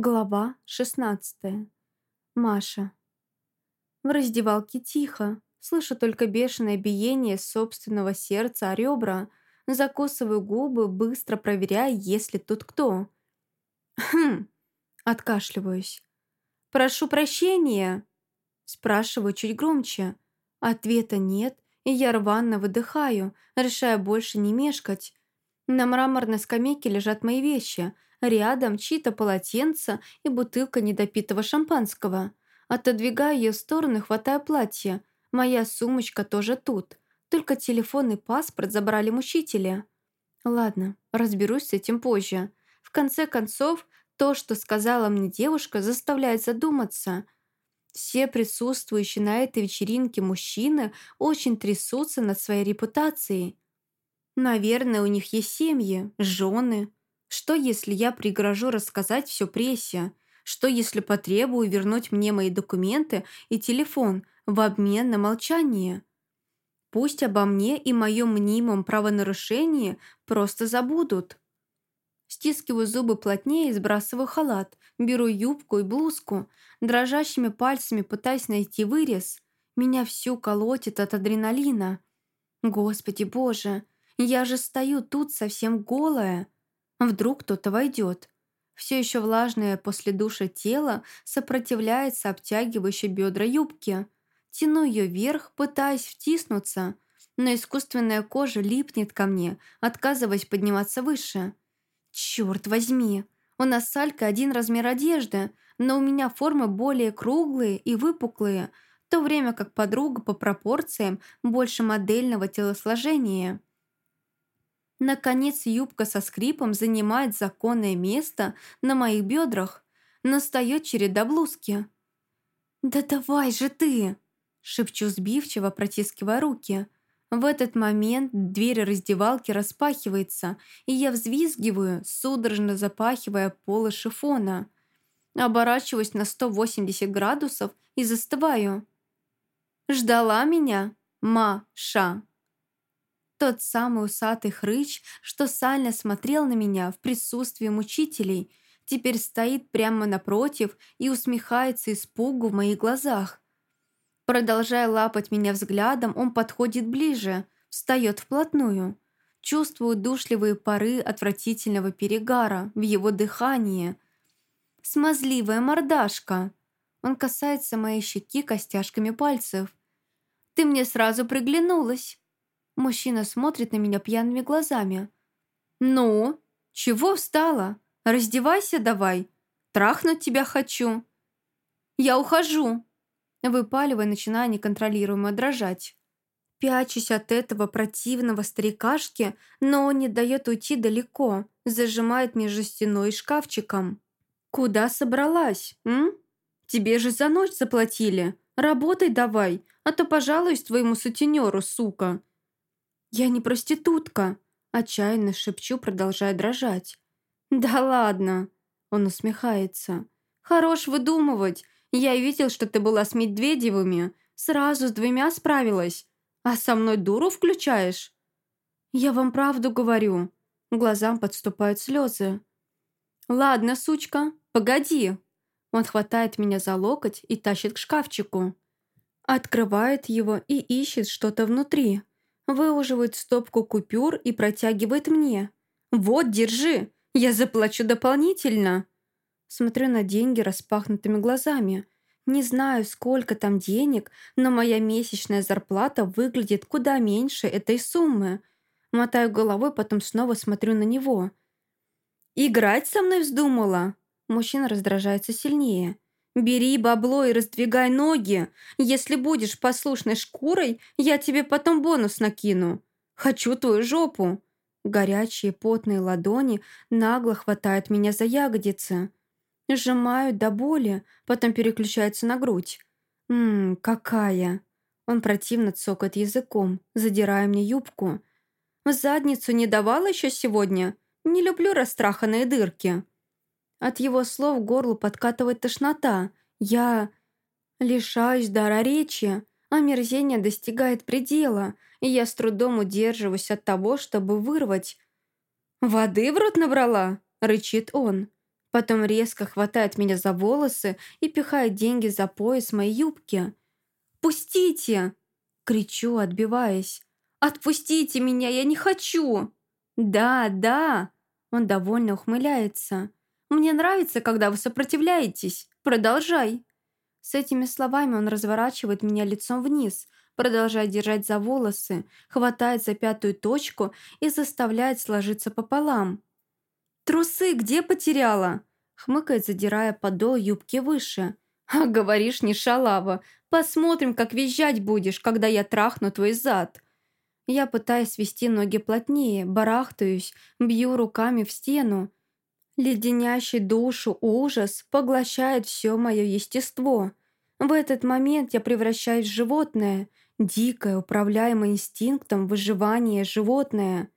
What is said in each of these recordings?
Глава 16. Маша. В раздевалке тихо. Слышу только бешеное биение собственного сердца о ребра. Закусываю губы, быстро проверяя, есть ли тут кто. «Хм!» Откашливаюсь. «Прошу прощения!» Спрашиваю чуть громче. Ответа нет, и я рвано выдыхаю, решая больше не мешкать. На мраморной скамейке лежат мои вещи – Рядом чьи-то полотенца и бутылка недопитого шампанского. Отодвигаю ее в сторону, хватая платье. Моя сумочка тоже тут. Только телефон и паспорт забрали мучители. Ладно, разберусь с этим позже. В конце концов, то, что сказала мне девушка, заставляет задуматься. Все присутствующие на этой вечеринке мужчины очень трясутся над своей репутацией. Наверное, у них есть семьи, жены, что, если я пригрожу рассказать все прессе? Что, если потребую вернуть мне мои документы и телефон в обмен на молчание? Пусть обо мне и моем мнимом правонарушении просто забудут. Стискиваю зубы плотнее и сбрасываю халат, беру юбку и блузку, дрожащими пальцами пытаясь найти вырез. Меня всю колотит от адреналина. Господи боже, я же стою тут совсем голая. Вдруг кто-то войдет. Все еще влажное после душа тело сопротивляется обтягивающей бедра юбки. Тяну ее вверх, пытаясь втиснуться, но искусственная кожа липнет ко мне, отказываясь подниматься выше. Черт возьми, у нас с Алькой один размер одежды, но у меня формы более круглые и выпуклые, в то время как подруга по пропорциям больше модельного телосложения. Наконец юбка со скрипом занимает законное место на моих бедрах. Настает череда блузки. «Да давай же ты!» Шепчу сбивчиво, протискивая руки. В этот момент дверь раздевалки распахивается, и я взвизгиваю, судорожно запахивая полы шифона. Оборачиваюсь на 180 градусов и застываю. «Ждала меня, Ма-ша!» Тот самый усатый хрыч, что сально смотрел на меня в присутствии мучителей, теперь стоит прямо напротив и усмехается испугу в моих глазах. Продолжая лапать меня взглядом, он подходит ближе, встает вплотную. Чувствую душливые пары отвратительного перегара в его дыхании. Смазливая мордашка. Он касается моей щеки костяшками пальцев. «Ты мне сразу приглянулась!» Мужчина смотрит на меня пьяными глазами. «Ну, чего встала? Раздевайся давай. Трахнуть тебя хочу». «Я ухожу», выпаливая, начиная неконтролируемо дрожать. Пячусь от этого противного старикашки, но он не дает уйти далеко, зажимает между стеной и шкафчиком. «Куда собралась, м? Тебе же за ночь заплатили. Работай давай, а то пожалуюсь твоему сутенеру, сука. «Я не проститутка!» – отчаянно шепчу, продолжая дрожать. «Да ладно!» – он усмехается. «Хорош выдумывать! Я видел, что ты была с Медведевыми. Сразу с двумя справилась. А со мной дуру включаешь?» «Я вам правду говорю». Глазам подступают слезы. «Ладно, сучка, погоди!» Он хватает меня за локоть и тащит к шкафчику. Открывает его и ищет что-то внутри выуживает стопку купюр и протягивает мне. «Вот, держи, я заплачу дополнительно». Смотрю на деньги распахнутыми глазами. Не знаю, сколько там денег, но моя месячная зарплата выглядит куда меньше этой суммы. Мотаю головой, потом снова смотрю на него. «Играть со мной вздумала?» Мужчина раздражается сильнее. «Бери бабло и раздвигай ноги. Если будешь послушной шкурой, я тебе потом бонус накину. Хочу твою жопу». Горячие потные ладони нагло хватают меня за ягодицы. Сжимают до боли, потом переключаются на грудь. «Ммм, какая!» Он противно цокает языком, задирая мне юбку. «В задницу не давала еще сегодня? Не люблю растраханные дырки». От его слов горло подкатывает тошнота. Я лишаюсь дара речи. Омерзение достигает предела, и я с трудом удерживаюсь от того, чтобы вырвать. «Воды в рот набрала?» — рычит он. Потом резко хватает меня за волосы и пихает деньги за пояс моей юбки. «Пустите!» — кричу, отбиваясь. «Отпустите меня, я не хочу!» «Да, да!» — он довольно ухмыляется. «Мне нравится, когда вы сопротивляетесь. Продолжай!» С этими словами он разворачивает меня лицом вниз, продолжает держать за волосы, хватает за пятую точку и заставляет сложиться пополам. «Трусы где потеряла?» хмыкает, задирая подол юбки выше. «А говоришь, не шалава. Посмотрим, как визжать будешь, когда я трахну твой зад». Я пытаюсь свести ноги плотнее, барахтаюсь, бью руками в стену. Леденящий душу ужас поглощает все мое естество. В этот момент я превращаюсь в животное, дикое, управляемое инстинктом выживания животное.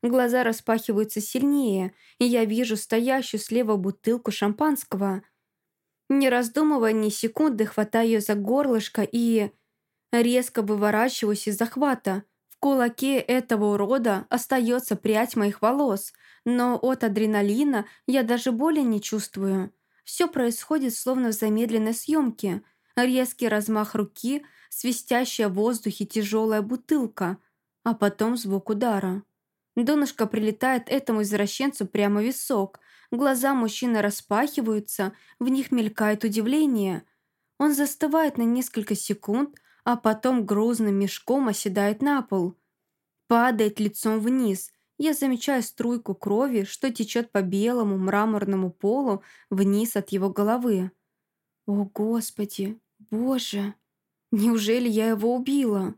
Глаза распахиваются сильнее, и я вижу стоящую слева бутылку шампанского. Не раздумывая ни секунды, хватаю ее за горлышко и... Резко выворачиваюсь из захвата. Кулаке этого урода остается прядь моих волос, но от адреналина я даже боли не чувствую. Все происходит словно в замедленной съемке – резкий размах руки, свистящая в воздухе тяжелая бутылка, а потом звук удара. Донышко прилетает этому извращенцу прямо в висок. Глаза мужчины распахиваются, в них мелькает удивление. Он застывает на несколько секунд, а потом грузным мешком оседает на пол. Падает лицом вниз. Я замечаю струйку крови, что течет по белому мраморному полу вниз от его головы. «О, Господи! Боже! Неужели я его убила?»